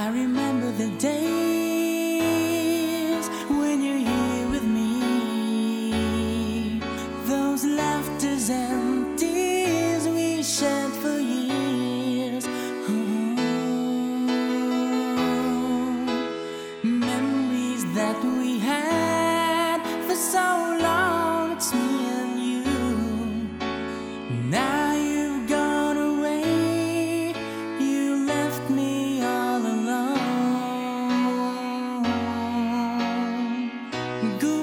I remember the days when you were here with me. Those laughters and tears we shed for years. Memories that we had for so long. Good